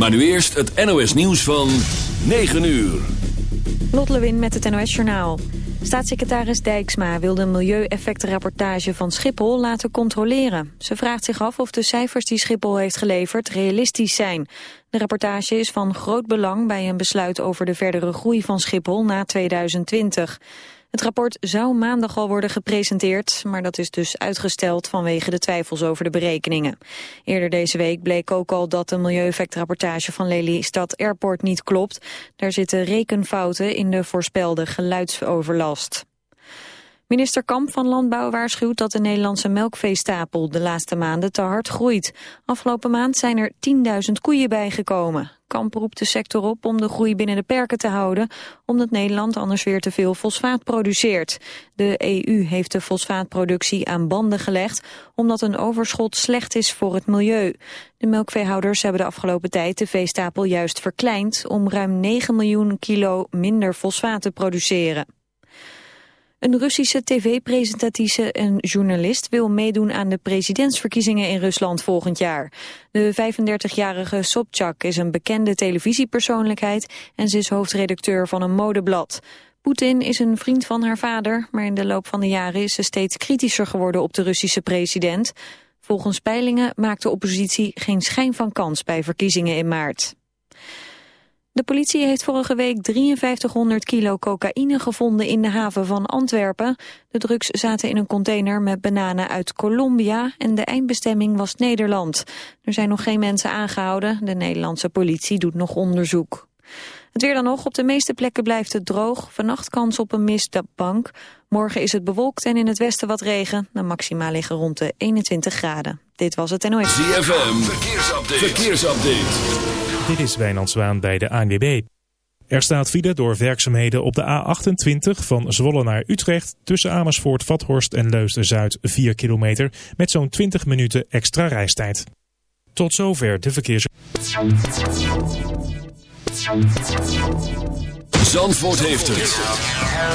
Maar nu eerst het NOS nieuws van 9 uur. Lot Lewin met het NOS Journaal. Staatssecretaris Dijksma wil de milieueffectenrapportage van Schiphol laten controleren. Ze vraagt zich af of de cijfers die Schiphol heeft geleverd realistisch zijn. De rapportage is van groot belang bij een besluit over de verdere groei van Schiphol na 2020. Het rapport zou maandag al worden gepresenteerd, maar dat is dus uitgesteld vanwege de twijfels over de berekeningen. Eerder deze week bleek ook al dat de milieueffectrapportage van Lelystad Airport niet klopt. Daar zitten rekenfouten in de voorspelde geluidsoverlast. Minister Kamp van Landbouw waarschuwt dat de Nederlandse melkveestapel de laatste maanden te hard groeit. Afgelopen maand zijn er 10.000 koeien bijgekomen. Kamp roept de sector op om de groei binnen de perken te houden, omdat Nederland anders weer te veel fosfaat produceert. De EU heeft de fosfaatproductie aan banden gelegd, omdat een overschot slecht is voor het milieu. De melkveehouders hebben de afgelopen tijd de veestapel juist verkleind om ruim 9 miljoen kilo minder fosfaat te produceren. Een Russische tv-presentatrice en journalist wil meedoen aan de presidentsverkiezingen in Rusland volgend jaar. De 35-jarige Sobchak is een bekende televisiepersoonlijkheid en ze is hoofdredacteur van een modeblad. Poetin is een vriend van haar vader, maar in de loop van de jaren is ze steeds kritischer geworden op de Russische president. Volgens peilingen maakt de oppositie geen schijn van kans bij verkiezingen in maart. De politie heeft vorige week 5300 kilo cocaïne gevonden in de haven van Antwerpen. De drugs zaten in een container met bananen uit Colombia en de eindbestemming was Nederland. Er zijn nog geen mensen aangehouden. De Nederlandse politie doet nog onderzoek. Het weer dan nog. Op de meeste plekken blijft het droog. Vannacht kans op een mistbank. Morgen is het bewolkt en in het westen wat regen. De maxima liggen rond de 21 graden. Dit was het NOS. ZFM, verkeersupdate. verkeersupdate. Dit is Wijnand Zwaan bij de ANWB. Er staat file door werkzaamheden op de A28 van Zwolle naar Utrecht... tussen Amersfoort, Vathorst en Leusden-Zuid 4 kilometer... met zo'n 20 minuten extra reistijd. Tot zover de verkeers... Zandvoort heeft het.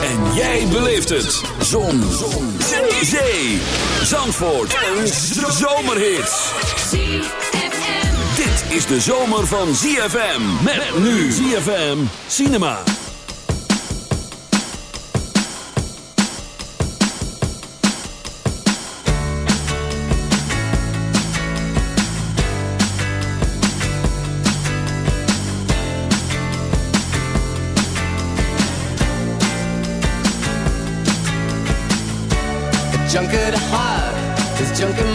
En jij beleeft het. Zon. Zon. Zee. Zandvoort. Een zomerhit dit is de zomer van ZFM. Met, nu ZFM Cinema. junk at heart is junk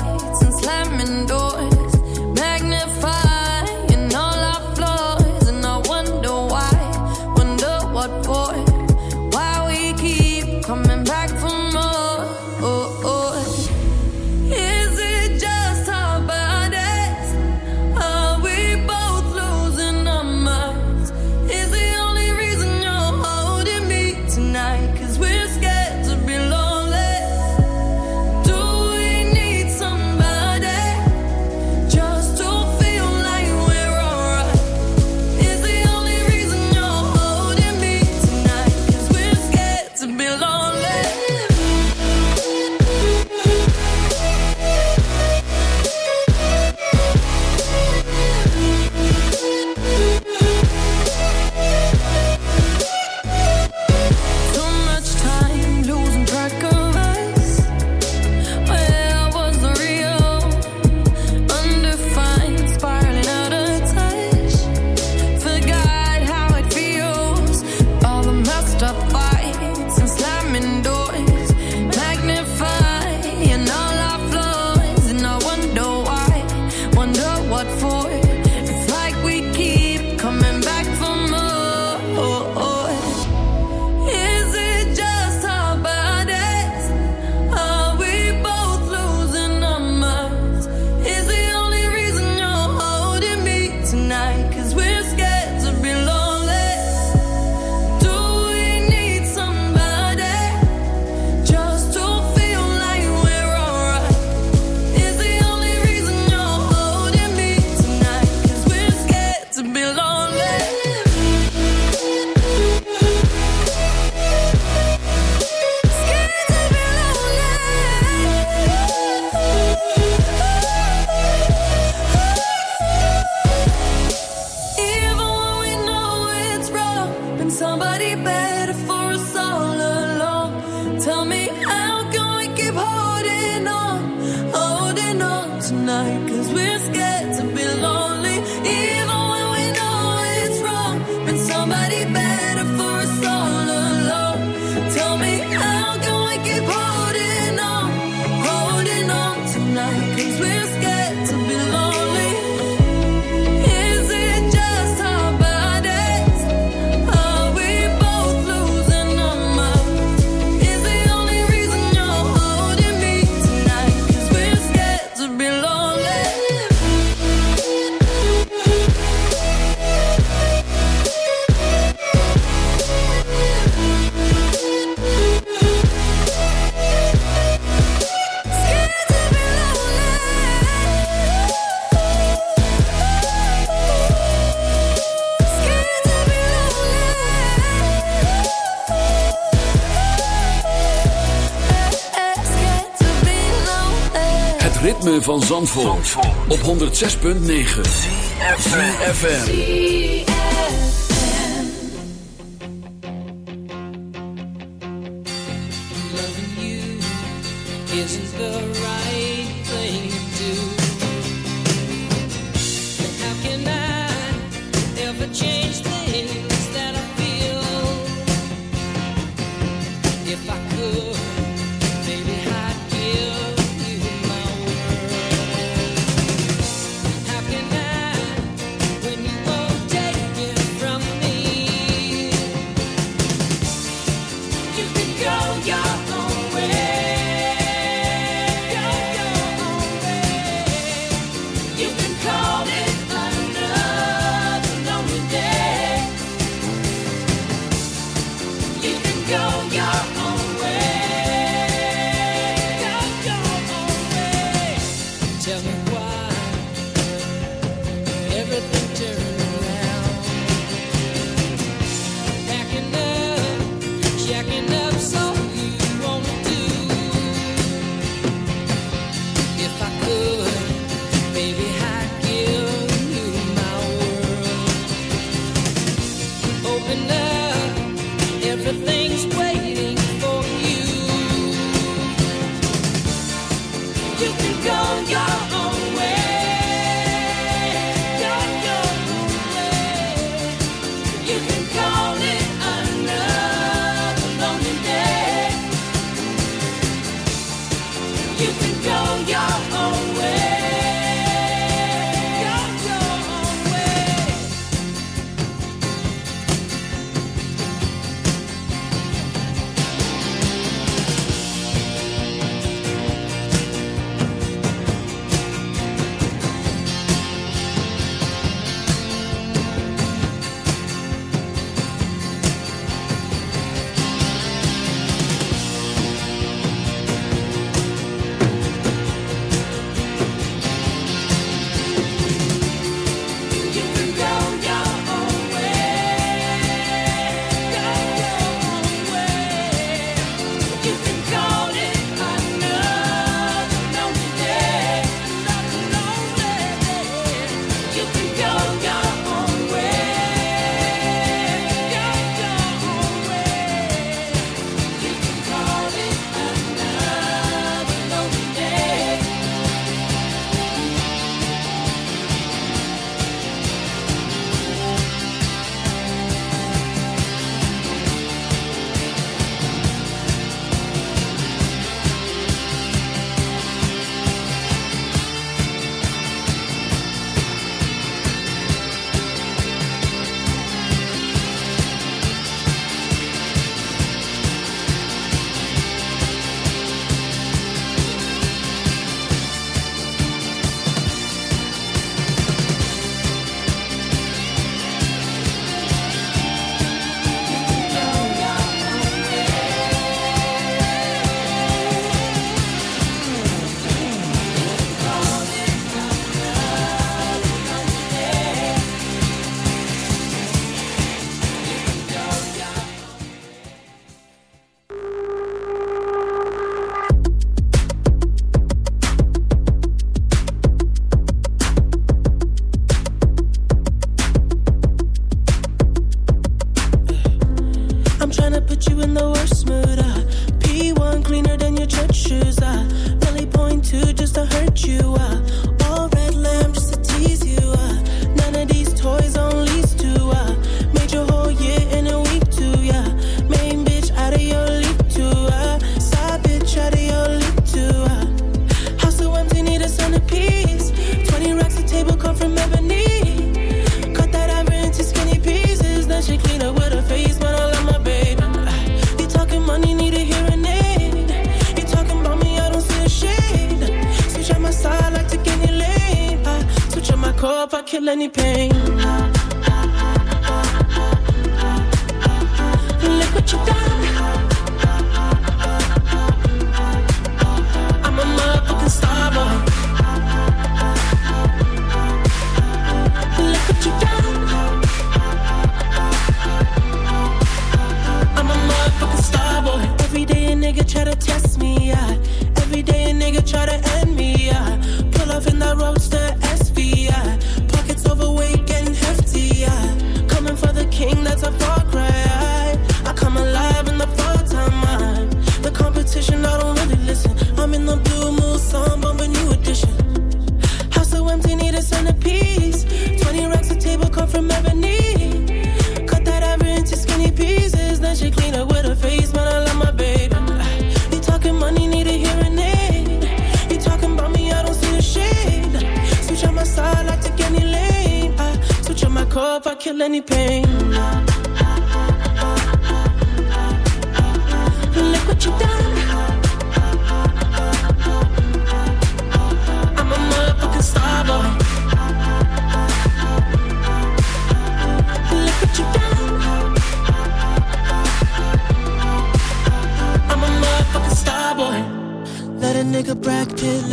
tonight, cause we're scared. van Zandvoort, op 106.9 CFFM Loving you isn't the right thing to do. choose. I really point to just to hurt you. I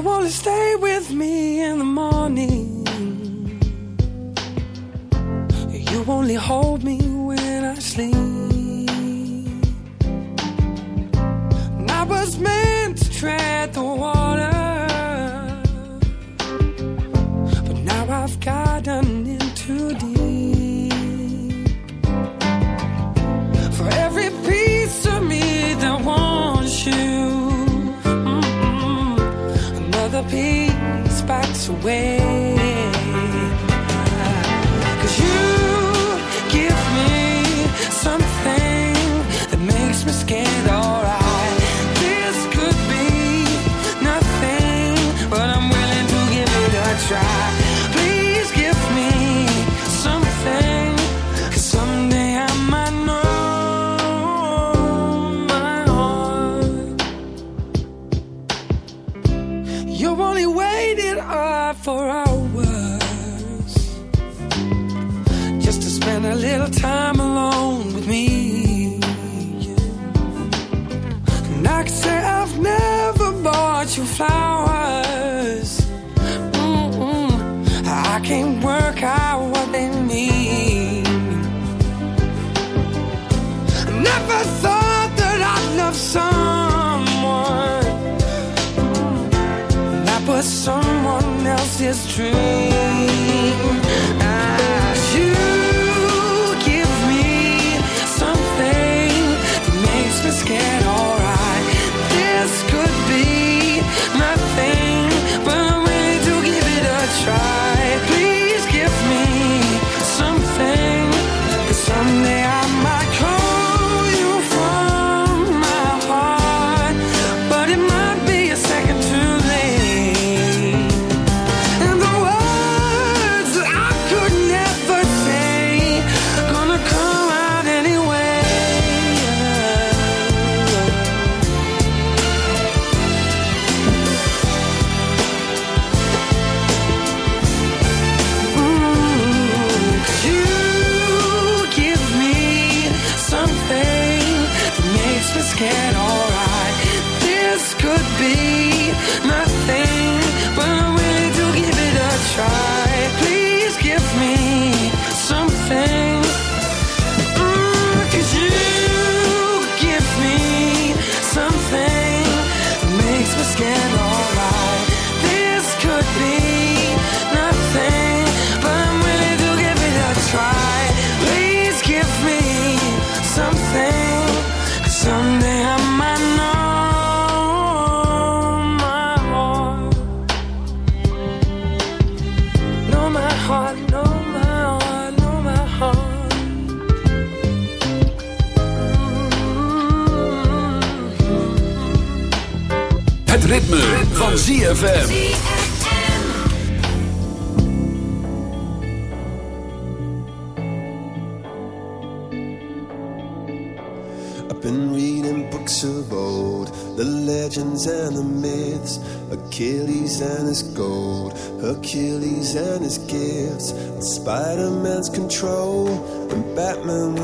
you only stay with me in the morning, you only hold away. 去。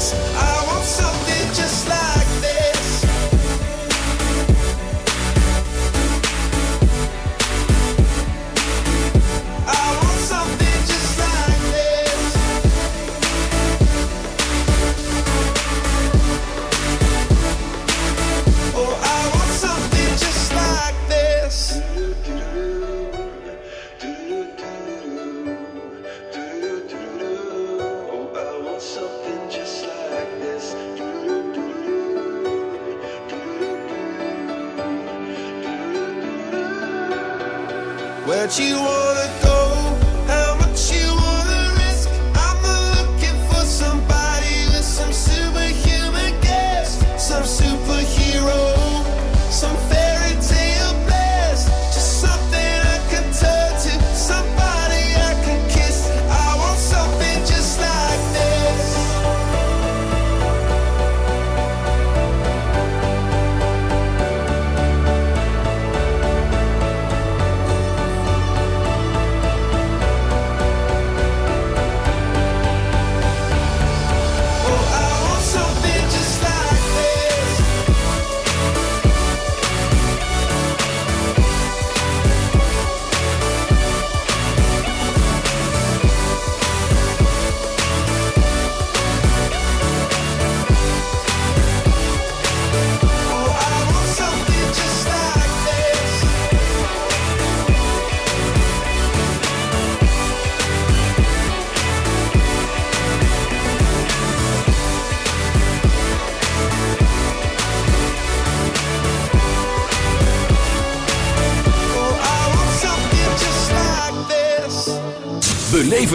this. I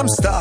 I'm stuck.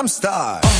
I'm star.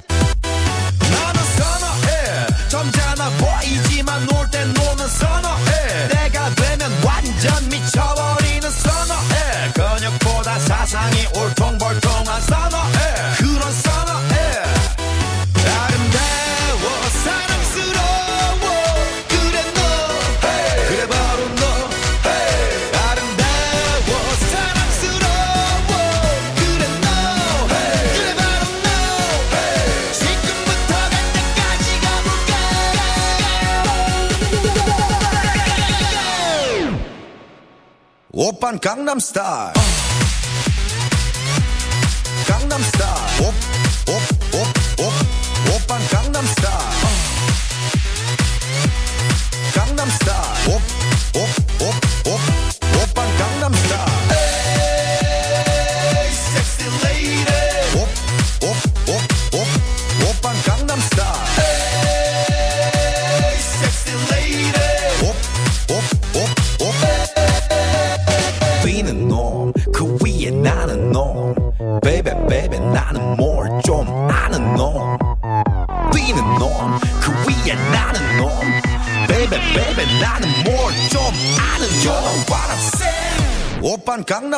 Open Gangnam Style. Gangnam Style. Op, op, op, op. een Gangnam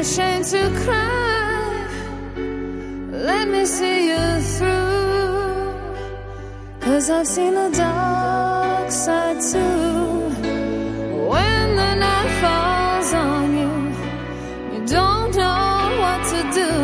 ashamed to cry. Let me see you through. Cause I've seen the dark side too. When the night falls on you, you don't know what to do.